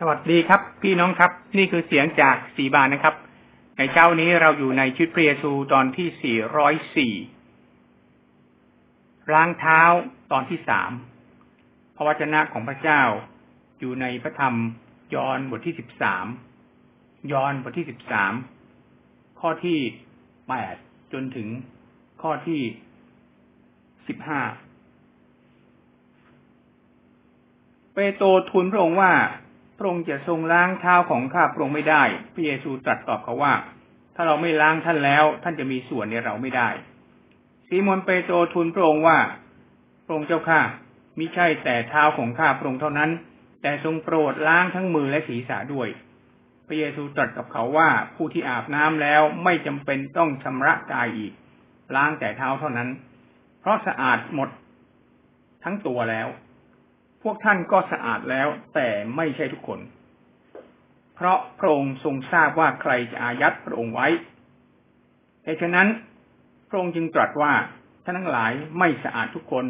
สวัสดีครับ พี่น้องครับ นี่คือเสียงจากสีบานนะครับ ในเช้านี้เราอยู่ในชุดเปรียซูตอนที่สี่ร้อยสี่ล้างเท้าตอนที่สามพระวจนะของพระเจ้าอยู่ในพระธรรมยอห์นบทที่สิบสามยอห์นบทที่สิบสามข้อที่แปดจนถึงข้อที่สิบห้าเปโตรทูลพระองค์ว่า พระองค์จะทรงล้างเท้าของข้าพระองค์ไม่ได้ พระเยซูตรัสตอบเขาว่า ถ้าเราไม่ล้างท่านแล้ว ท่านจะมีส่วนในเราไม่ได้ซีมอนเปโตรทูลพระองค์ว่าพระองค์เจ้าข้ามิใช่แต่เท้าของข้าพระองค์เท่านั้น แต่ทรงโปรดล้างทั้งมือและศีรษะด้วย พระเยซูตรัสกับเขาว่าผู้ที่อาบน้ำแล้วไม่จำเป็นต้องชำระกายอีก ล้างแต่เท้าเท่านั้น เพราะสะอาดหมดทั้งตัวแล้ว พวกท่านก็สะอาดแล้ว แต่ไม่ใช่ทุกคน เพราะพระองค์ทรงทราบว่าใครจะอายัดพระองค์ไว้เหตุฉะนั้นพระองค์จึงตรัสว่าท่านทั้งหลายไม่สะอาดทุกคน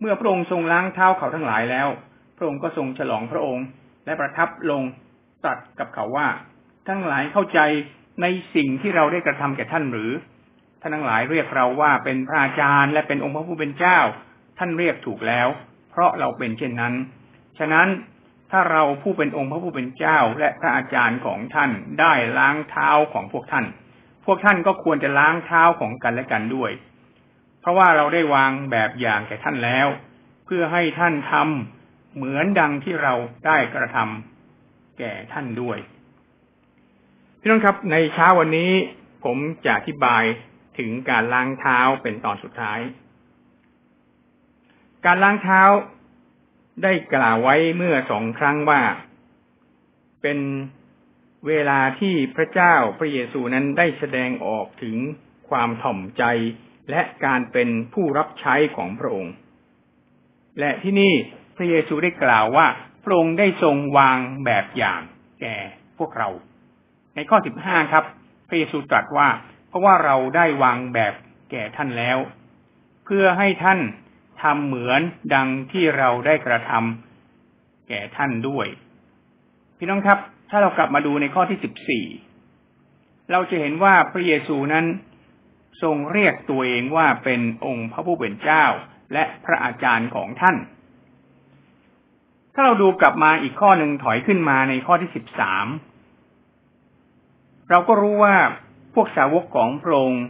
เมื่อพระองค์ทรงล้างเท้าเขาทั้งหลายแล้ว พระองค์ก็ทรงฉลองพระองค์ และประทับลงตรัสกับเขาว่าทั้งหลายเข้าใจในสิ่งที่เราได้กระทำแก่ท่านหรือ ท่านทั้งหลายเรียกเราว่าเป็นพระอาจารย์และเป็นองค์พระผู้เป็นเจ้า ท่านเรียกถูกแล้ว เพราะเราเป็นเช่นนั้น ฉะนั้นถ้าเราผู้เป็นองค์พระผู้เป็นเจ้าและพระอาจารย์ของท่านได้ล้างเท้าของพวกท่าน พวกท่านก็ควรจะล้างเท้าของกันและกันด้วย เพราะว่าเราได้วางแบบอย่างแก่ท่านแล้ว เพื่อให้ท่านทำเหมือนดังที่เราได้กระทำแก่ท่านด้วยพี่น้องครับในเช้าวันนี้ผมจะอธิบายถึงการล้างเท้าเป็นตอนสุดท้าย การล้างเท้าได้กล่าวไว้เมื่อสองครั้งว่า เป็นเวลาที่พระเจ้าพระเยซูนั้นได้แสดงออกถึงความถ่อมใจและการเป็นผู้รับใช้ของพระองค์ และที่นี่พระเยซูได้กล่าวว่าพระองค์ได้ทรงวางแบบอย่างแก่พวกเรา ในข้อสิบห้าครับ พระเยซูตรัสว่า เพราะว่าเราได้วางแบบแก่ท่านแล้ว เพื่อให้ท่าน ทำเหมือนดังที่เราได้กระทำแก่ท่านด้วย พี่น้องครับ ถ้าเรากลับมาดูในข้อที่สิบสี่เราจะเห็นว่าพระเยซูนั้นทรงเรียกตัวเองว่าเป็นองค์พระผู้เป็นเจ้าและพระอาจารย์ของท่าน ถ้าเราดูกลับมาอีกข้อหนึ่งถอยขึ้นมาในข้อที่สิบสามเราก็รู้ว่าพวกสาวกของพระองค์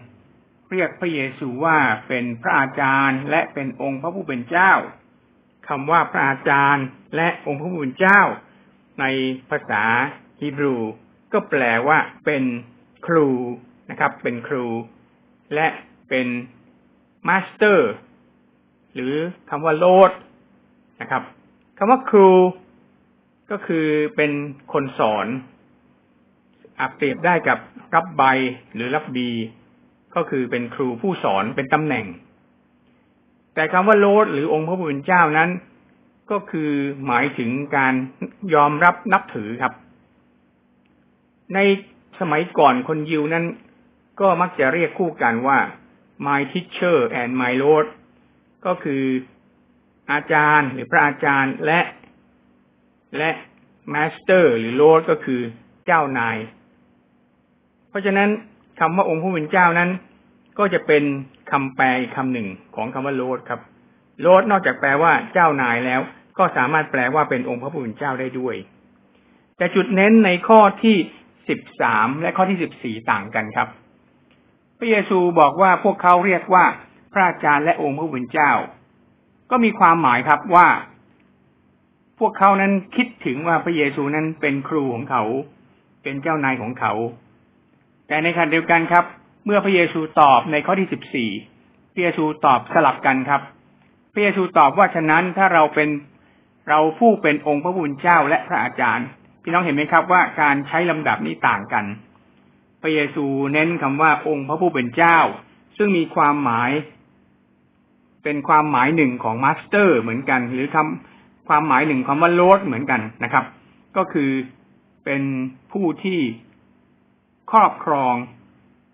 เรียกพระเยซูว่าเป็นพระอาจารย์และเป็นองค์พระผู้เป็นเจ้าคำว่าพระอาจารย์และองค์พระผู้เป็นเจ้า ในภาษาฮีบรู ก็แปลว่าเป็นครูนะครับ เป็นครู และเป็น master หรือคำว่าโลดนะครับคำว่าครู ก็คือเป็นคนสอนอาเปรียบได้กับ Rabbi หรือรับบี ก็คือเป็นครูผู้สอนเป็นตำแหน่ง แต่คำว่าโลดหรือองค์พระผู้เป็นเจ้านั้น ก็คือหมายถึงการยอมรับนับถือครับ ในสมัยก่อนคนยิวนั้น ก็มักจะเรียกคู่กันว่า my teacher and my lord ก็คืออาจารย์หรือพระอาจารย์และ และ master หรือ lord ก็คือเจ้านาย เพราะฉะนั้น คำว่าองค์ผู้เป็นเจ้านั้น ก็จะเป็นคำแปลอีกคำหนึ่งของคำว่าโลดครับ โลดนอกจากแปลว่าเจ้านายแล้ว ก็สามารถแปลว่าเป็นองค์พระผู้เป็นเจ้าได้ด้วย แต่จุดเน้นในข้อที่สิบสามและข้อที่สิบสี่ต่างกันครับ พระเยซูบอกว่าพวกเขาเรียกว่าพระอาจารย์และองค์พระผู้เป็นเจ้า ก็มีความหมายครับว่า พวกเขานั้นคิดถึงว่าพระเยซูนั้นเป็นครูของเขา เป็นเจ้านายของเขา แต่ในขณะเดียวกันครับ เมื่อพระเยซูตอบในข้อที่สิบสี่พระเยซูตอบสลับกันครับพระเยซูตอบว่าฉะนั้นถ้าเราเป็นเราผู้เป็นองค์พระผู้เป็นเจ้าและพระอาจารย์ พี่น้องเห็นไหมครับว่าการใช้ลำดับนี้ต่างกัน พระเยซูเน้นคำว่าองค์พระผู้เป็นเจ้า ซึ่งมีความหมาย เป็นความหมายหนึ่งของมาสเตอร์เหมือนกัน หรือคำความหมายหนึ่งคำว่าโลดเหมือนกันนะครับ ก็คือเป็นผู้ที่ ครอบครอง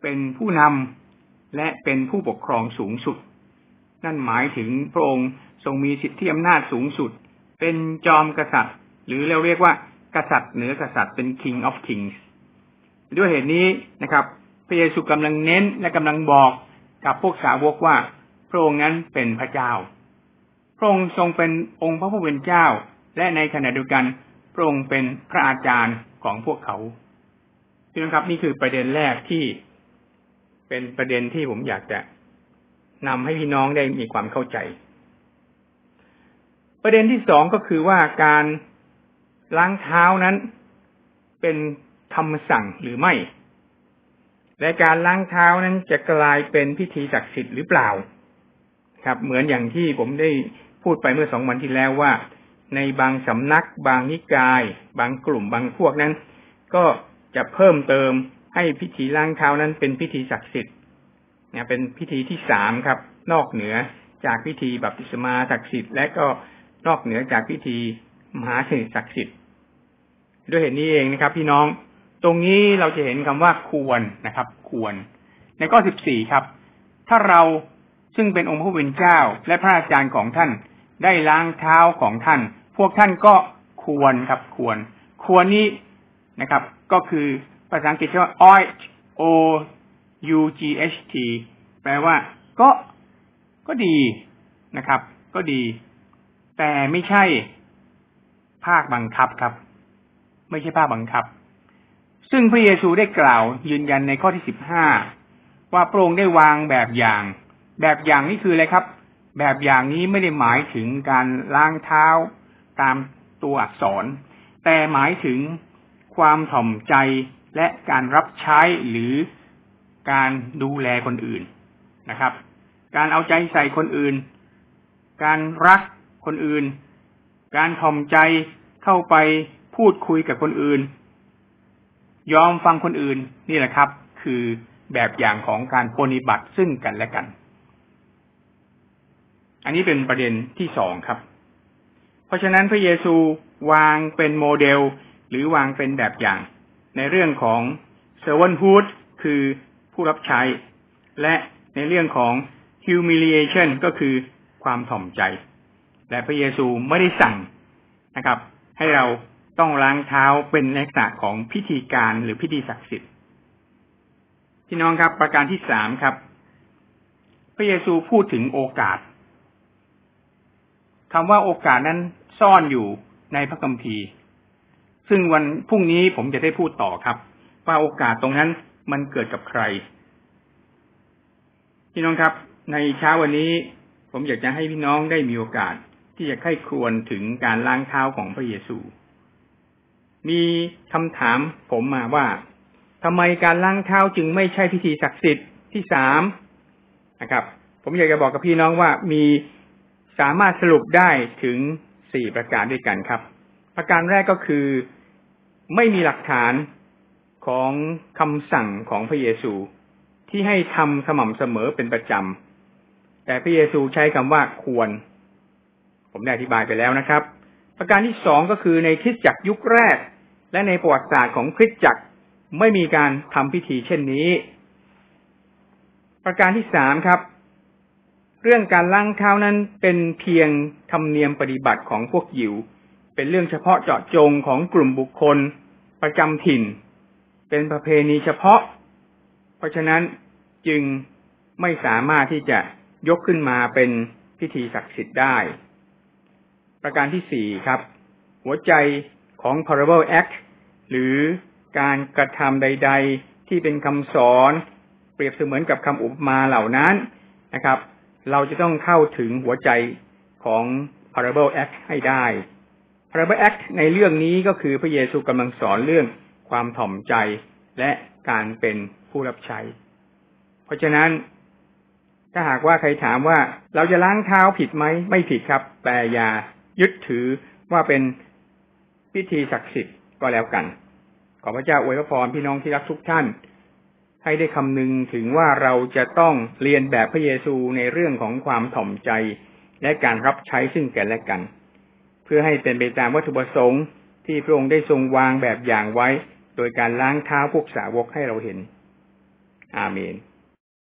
เป็นผู้นำและเป็นผู้ปกครองสูงสุด นั่นหมายถึงพระองค์ทรงมีสิทธิอำนาจสูงสุด เป็นจอมกษัตริย์ หรือเราเรียกว่ากษัตริย์เหนือกษัตริย์เป็น king of kings ด้วยเหตุนี้นะครับ พระเยซูกำลังเน้นและกำลังบอกกับพวกสาวกว่าพระองค์นั้นเป็นพระเจ้า พระองค์ทรงเป็นองค์พระผู้เป็นเจ้า และในขณะเดียวกันพระองค์เป็นพระอาจารย์ของพวกเขา พี่น้องครับ นี่คือประเด็นแรกที่เป็นประเด็นที่ผมอยากจะนำให้พี่น้องได้มีความเข้าใจ ประเด็นที่สองก็คือว่าการล้างเท้านั้น เป็นคำสั่งหรือไม่ และการล้างเท้านั้นจะกลายเป็นพิธีศักดิ์สิทธิ์หรือเปล่า ครับ เหมือนอย่างที่ผมได้พูดไปเมื่อสองวันที่แล้วว่า ในบางสำนัก บางนิกาย บางกลุ่มบางพวกนั้น ก็ จะเพิ่มเติมให้พิธีล้างเท้านั้นเป็นพิธีศักดิ์สิทธิ์เนี่ยเป็นพิธีที่สามครับ นอกเหนือจากพิธีบัพติศมาศักดิ์สิทธิ์และก็นอกเหนือจากพิธีมหาสนิศักดิ์สิทธิ์ด้วยเหตุนี้เองนะครับ พี่น้องตรงนี้เราจะเห็นคำว่าควรนะครับ ควร ในข้อสิบสี่ครับ ถ้าเราซึ่งเป็นองค์พระผู้เป็นเจ้า และพระอาจารย์ของท่านได้ล้างเท้าของท่าน พวกท่านก็ควรครับควร ควรนี้ นะครับ ก็คือภาษาอังกฤษว่า ought o u g h t แปลว่า ก็ก็ดีนะครับ ก็ดี แต่ไม่ใช่ภาคบังคับครับ ไม่ใช่ภาคบังคับ ซึ่งพระเยซูได้กล่าวยืนยันในข้อที่สิบห้าว่าพระองค์ได้วางแบบอย่าง แบบอย่างนี้คืออะไรครับ แบบอย่างนี้ไม่ได้หมายถึงการล้างเท้าตามตัวอักษร แต่หมายถึง ความถ่อมใจและการรับใช้หรือการดูแลคนอื่นนะครับ การเอาใจใส่คนอื่น การรักคนอื่น การถ่อมใจเข้าไปพูดคุยกับคนอื่น ยอมฟังคนอื่นนี่แหละครับ คือแบบอย่างของการปฏิบัติซึ่งกันและกัน อันนี้เป็นประเด็นที่สองครับ เพราะฉะนั้นพระเยซูวางเป็นโมเดล หรือวางเป็นแบบอย่าง ในเรื่องของ servanthood คือผู้รับใช้ และในเรื่องของ humiliation ก็คือความถ่อมใจ และพระเยซูไม่ได้สั่งนะครับ ให้เราต้องล้างเท้าเป็นลักษณะของพิธีการหรือพิธีศักดิ์สิทธิ์พี่น้องครับ ประการที่สามครับ พระเยซูพูดถึงโอกาสคำว่าโอกาสนั้นซ่อนอยู่ในพระคัมภีร์ ซึ่งวันพรุ่งนี้ผมจะได้พูดต่อครับว่าโอกาสตรงนั้นมันเกิดกับใคร พี่น้องครับ ในเช้าวันนี้ ผมอยากจะให้พี่น้องได้มีโอกาสที่จะไข้ครวญถึงการล้างเท้าของพระเยซู มีคำถามผมมาว่าทำไมการล้างเท้าจึงไม่ใช่พิธีศักดิ์สิทธิ์ที่สามนะครับ ผมอยากจะบอกกับพี่น้องว่ามีสามารถสรุปได้ถึงสี่ประการด้วยกันครับ ประการแรกก็คือ ไม่มีหลักฐานของคำสั่งของพระเยซูที่ให้ทำสม่ำเสมอเป็นประจำ แต่พระเยซูใช้คำว่าควร ผมได้อธิบายไปแล้วนะครับ ประการที่สองก็คือในคริสตจักรยุคแรก และในประวัติศาสตร์ของคริสตจักรไม่มีการทำพิธีเช่นนี้ ประการที่สามครับ เรื่องการล้างเท้านั้นเป็นเพียงธรรมเนียมปฏิบัติของพวกยิว เป็นเรื่องเฉพาะเจาะจงของกลุ่มบุคคล ประจำถิ่น เป็นประเพณีเฉพาะ เพราะฉะนั้นจึงไม่สามารถที่จะยกขึ้นมาเป็นพิธีศักดิ์สิทธิ์ได้ ประการที่สี่ครับ หัวใจของ parable act หรือการกระทำใด ๆ ที่เป็นคำสอน เปรียบเสมือนกับคำอุปมาเหล่านั้นนะครับ เราจะต้องเข้าถึงหัวใจของ parable act ให้ได้ parable act ในเรื่องนี้ก็คือพระเยซูกำลังสอนเรื่องความถ่อมใจและการเป็นผู้รับใช้ เพราะฉะนั้น ถ้าหากว่าใครถามว่าเราจะล้างเท้าผิดไหมไม่ผิดครับ แต่อย่ายึดถือว่าเป็นพิธีศักดิ์สิทธิ์ก็แล้วกัน ขอพระเจ้าอวยพรพี่น้องที่รักทุกท่าน ให้ได้คำนึงถึงว่าเราจะต้องเรียนแบบพระเยซูในเรื่องของความถ่อมใจ และการรับใช้ซึ่งกันและกัน เพื่อให้เป็นไปตามวัตถุประสงค์ที่พระองค์ได้ทรงวางแบบอย่างไว้ โดยการล้างเท้าพวกสาวกให้เราเห็น อาเมน